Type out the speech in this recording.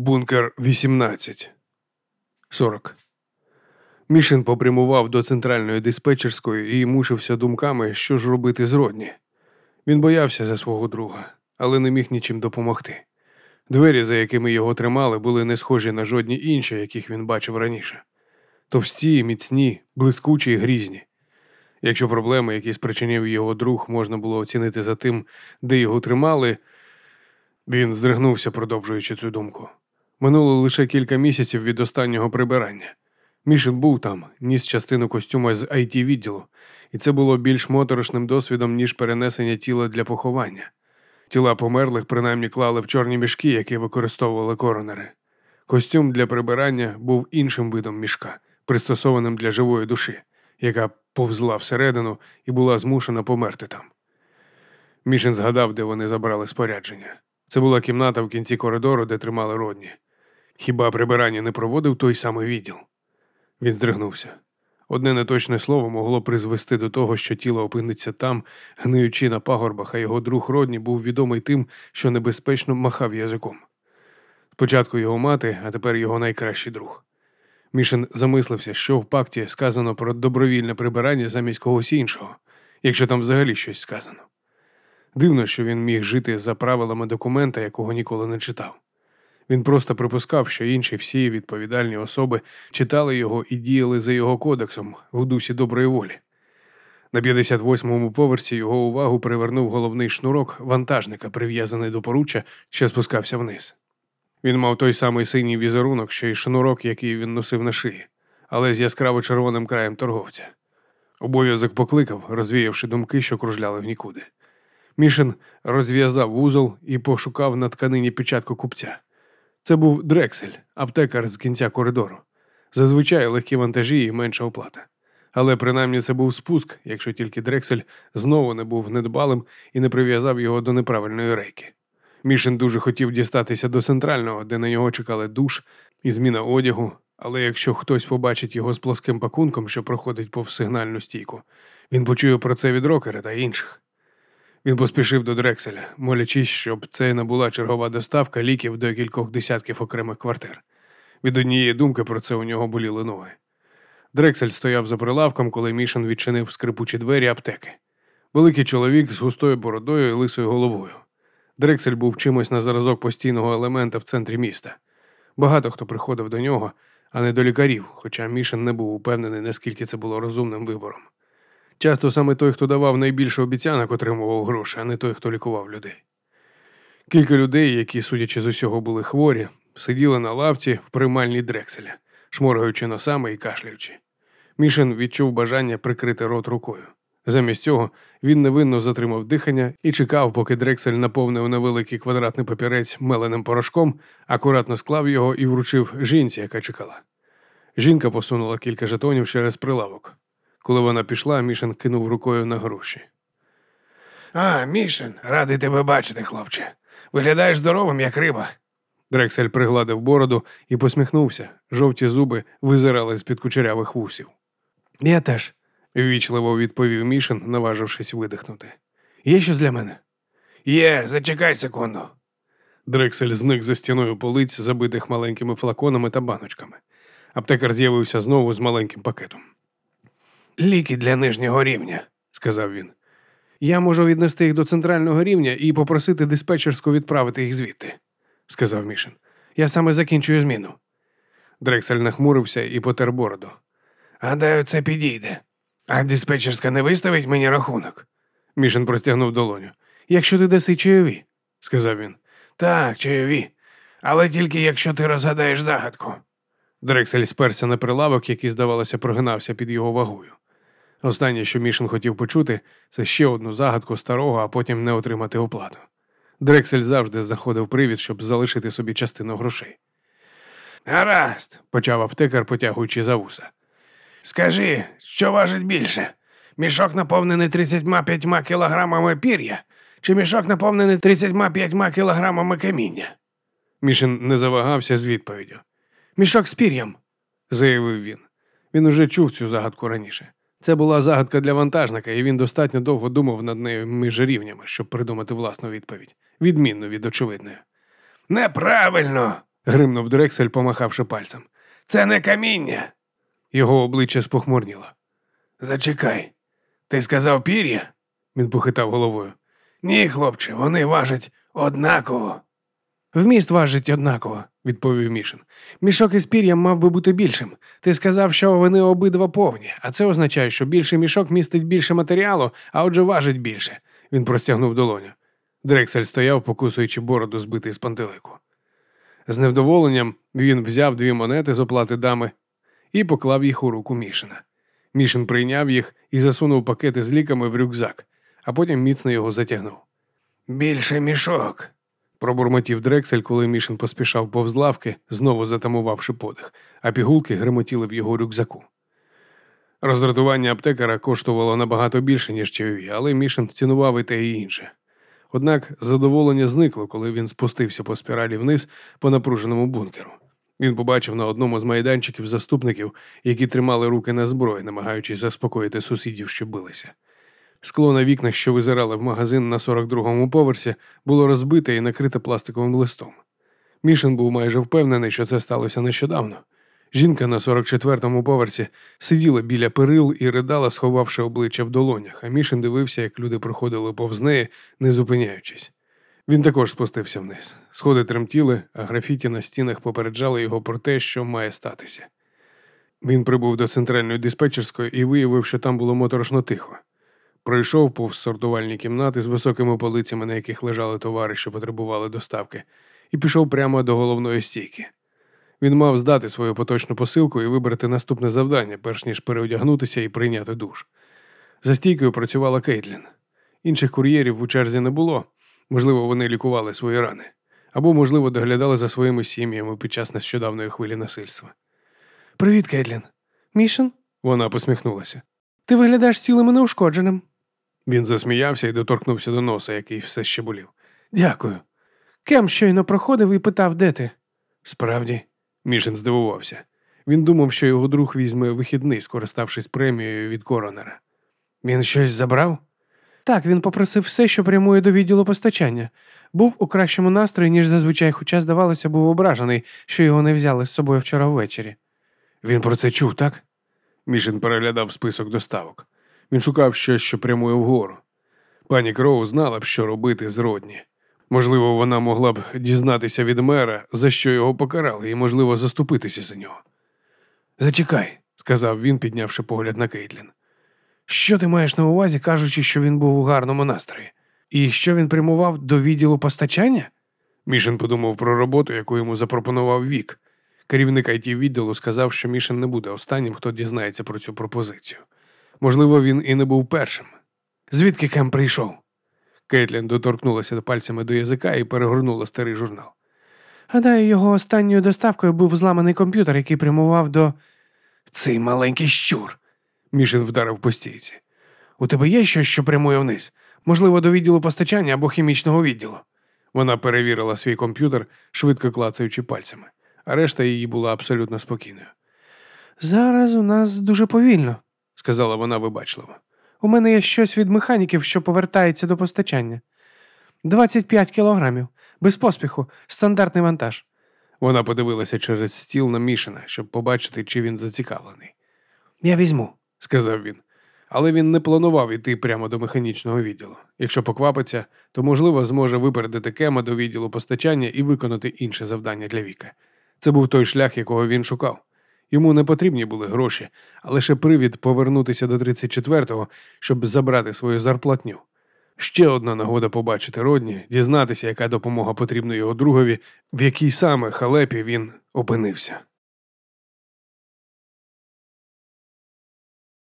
Бункер 18. 40. Мішин попрямував до центральної диспетчерської і мушився думками, що ж робити з Родні. Він боявся за свого друга, але не міг нічим допомогти. Двері, за якими його тримали, були не схожі на жодні інші, яких він бачив раніше. Товсті, міцні, блискучі й грізні. Якщо проблеми, які спричинив його друг, можна було оцінити за тим, де його тримали, він здригнувся, продовжуючи цю думку. Минуло лише кілька місяців від останнього прибирання. Мішин був там, ніс частину костюма з it відділу, і це було більш моторошним досвідом, ніж перенесення тіла для поховання. Тіла померлих принаймні клали в чорні мішки, які використовували коронери. Костюм для прибирання був іншим видом мішка, пристосованим для живої душі, яка повзла всередину і була змушена померти там. Мішин згадав, де вони забрали спорядження. Це була кімната в кінці коридору, де тримали родні. Хіба прибирання не проводив той самий відділ? Він здригнувся. Одне неточне слово могло призвести до того, що тіло опиниться там, гниючи на пагорбах, а його друг Родні був відомий тим, що небезпечно махав язиком. Спочатку його мати, а тепер його найкращий друг. Мішин замислився, що в пакті сказано про добровільне прибирання замість когось іншого, якщо там взагалі щось сказано. Дивно, що він міг жити за правилами документа, якого ніколи не читав. Він просто припускав, що інші всі відповідальні особи читали його і діяли за його кодексом в дусі доброї волі. На 58-му поверсі його увагу привернув головний шнурок вантажника, прив'язаний до поруччя, що спускався вниз. Він мав той самий синій візерунок, що й шнурок, який він носив на шиї, але з яскраво червоним краєм торговця. Обов'язок покликав, розвіявши думки, що кружляли в нікуди. Мішин розв'язав вузол і пошукав на тканині печатку купця. Це був Дрексель, аптекар з кінця коридору. Зазвичай легкі вантажі і менша оплата. Але принаймні це був спуск, якщо тільки Дрексель знову не був недбалим і не прив'язав його до неправильної рейки. Мішин дуже хотів дістатися до центрального, де на нього чекали душ і зміна одягу, але якщо хтось побачить його з плоским пакунком, що проходить повз сигнальну стійку, він почує про це від рокера та інших. Він поспішив до Дрекселя, молячись, щоб це не була чергова доставка ліків до кількох десятків окремих квартир. Від однієї думки про це у нього боліли ноги. Дрексель стояв за прилавком, коли Мішин відчинив скрипучі двері аптеки. Великий чоловік з густою бородою і лисою головою. Дрексель був чимось на зразок постійного елемента в центрі міста. Багато хто приходив до нього, а не до лікарів, хоча Мішин не був упевнений, наскільки це було розумним вибором. Часто саме той, хто давав найбільше обіцянок, отримував гроші, а не той, хто лікував людей. Кілька людей, які, судячи з усього, були хворі, сиділи на лавці в приймальні Дрекселя, шморгаючи носами і кашляючи. Мішин відчув бажання прикрити рот рукою. Замість цього він невинно затримав дихання і чекав, поки Дрексель наповнив невеликий квадратний папірець меленим порошком, акуратно склав його і вручив жінці, яка чекала. Жінка посунула кілька жетонів через прилавок. Коли вона пішла, Мішин кинув рукою на гроші. А, Мішин, радий тебе бачити, хлопче. Виглядаєш здоровим, як риба. Дрексель пригладив бороду і посміхнувся. Жовті зуби визирали з під кучерявих вусів. Я теж, ввічливо відповів Мішин, наважившись видихнути. Є щось для мене? Є, зачекай секунду. Дрексель зник за стіною полиць, забитих маленькими флаконами та баночками. Аптекар з'явився знову з маленьким пакетом. Ліки для нижнього рівня, сказав він. Я можу віднести їх до центрального рівня і попросити диспетчерську відправити їх звідти, сказав Мішин. Я саме закінчую зміну. Дрексель нахмурився і потер бороду. Гадаю, це підійде. А диспетчерська не виставить мені рахунок. Мішин простягнув долоню. Якщо ти даси чайові, сказав він. Так, чайові. Але тільки якщо ти розгадаєш загадку. Дрексель сперся на прилавок, який, здавалося, прогинався під його вагою. Останнє, що Мішин хотів почути, це ще одну загадку старого, а потім не отримати оплату. Дрексель завжди знаходив привід, щоб залишити собі частину грошей. Гаразд, почав аптекар, потягуючи за вуса. Скажи, що важить більше? Мішок наповнений 35 кілограмами пір'я, чи мішок наповнений 35 кілограмами каміння? Мішин не завагався з відповіддю. Мішок з пір'ям, заявив він. Він уже чув цю загадку раніше. Це була загадка для вантажника, і він достатньо довго думав над нею між рівнями, щоб придумати власну відповідь, відмінну від очевидної. Неправильно, гримнув Дрексель, помахавши пальцем. Це не каміння. Його обличчя спохмурніло. Зачекай. Ти сказав пір'я? Він похитав головою. Ні, хлопче, вони важать однаково. Вміст важить однаково, відповів Мішин. Мішок із пір'ям мав би бути більшим. Ти сказав, що вони обидва повні, а це означає, що більший мішок містить більше матеріалу, а отже важить більше. Він простягнув долоню. Дрексель стояв, покусуючи бороду, збитий з пантелику. З невдоволенням він взяв дві монети з оплати дами і поклав їх у руку Мішина. Мішин прийняв їх і засунув пакети з ліками в рюкзак, а потім міцно його затягнув. Більше мішок. Пробурмотів Дрексель, коли Мішин поспішав повз лавки, знову затамувавши подих, а пігулки гремотіли в його рюкзаку. Роздратування аптекара коштувало набагато більше, ніж чайові, але Мішин цінував і те і інше. Однак задоволення зникло, коли він спустився по спіралі вниз по напруженому бункеру. Він побачив на одному з майданчиків заступників, які тримали руки на зброї, намагаючись заспокоїти сусідів, що билися. Скло на вікнах, що визирали в магазин на 42-му поверсі, було розбите і накрите пластиковим листом. Мішин був майже впевнений, що це сталося нещодавно. Жінка на 44-му поверсі сиділа біля перил і ридала, сховавши обличчя в долонях, а Мішин дивився, як люди проходили повз неї, не зупиняючись. Він також спустився вниз. Сходи тремтіли, а графіті на стінах попереджали його про те, що має статися. Він прибув до центральної диспетчерської і виявив, що там було моторошно тихо. Пройшов повз сортувальні кімнати з високими полицями, на яких лежали товари, що потребували доставки, і пішов прямо до головної стійки. Він мав здати свою поточну посилку і вибрати наступне завдання, перш ніж переодягнутися і прийняти душ. За стійкою працювала Кейтлін. Інших кур'єрів у черзі не було. Можливо, вони лікували свої рани, або, можливо, доглядали за своїми сім'ями під час нещодавної хвилі насильства. Привіт, Кейтлін. Мішин? Вона посміхнулася. Ти виглядаєш цілим і неушкодженим. Він засміявся і доторкнувся до носа, який все ще болів. Дякую. Кем щойно проходив і питав, де ти? Справді, Мішин здивувався. Він думав, що його друг візьме вихідний, скориставшись премією від коронера. Він щось забрав? Так, він попросив все, що прямує до відділу постачання. Був у кращому настрої, ніж зазвичай, хоча, здавалося, був ображений, що його не взяли з собою вчора ввечері. Він про це чув, так? Мішин переглядав список доставок. Він шукав щось, що прямує вгору. Пані Кроу знала б, що робити з Родні. Можливо, вона могла б дізнатися від мера, за що його покарали, і, можливо, заступитися за нього. Зачекай, сказав він, піднявши погляд на Кейтлін. Що ти маєш на увазі, кажучи, що він був у гарному настрої? І що він прямував до відділу постачання? Мішин подумав про роботу, яку йому запропонував Вік. Керівник it відділу сказав, що Мішин не буде останнім, хто дізнається про цю пропозицію. Можливо, він і не був першим. Звідки Кем прийшов? Кейтлін доторкнулася пальцями до язика і перегорнула старий журнал. Гадаю, його останньою доставкою був зламаний комп'ютер, який прямував до. Цей маленький щур. Мішин вдарив по стійці. У тебе є щось, що прямує вниз? Можливо, до відділу постачання або хімічного відділу. Вона перевірила свій комп'ютер, швидко клацаючи пальцями, а решта її була абсолютно спокійною. Зараз у нас дуже повільно, сказала вона вибачливо. У мене є щось від механіків, що повертається до постачання. 25 кілограмів, без поспіху, стандартний вантаж. Вона подивилася через стіл на Мішина, щоб побачити, чи він зацікавлений. Я візьму, сказав він. Але він не планував іти прямо до механічного відділу. Якщо поквапиться, то, можливо, зможе випередити Кема до відділу постачання і виконати інше завдання для Віка. Це був той шлях, якого він шукав. Йому не потрібні були гроші, а лише привід повернутися до 34-го, щоб забрати свою зарплатню. Ще одна нагода побачити Родні, дізнатися, яка допомога потрібна його другові, в якій саме халепі він опинився.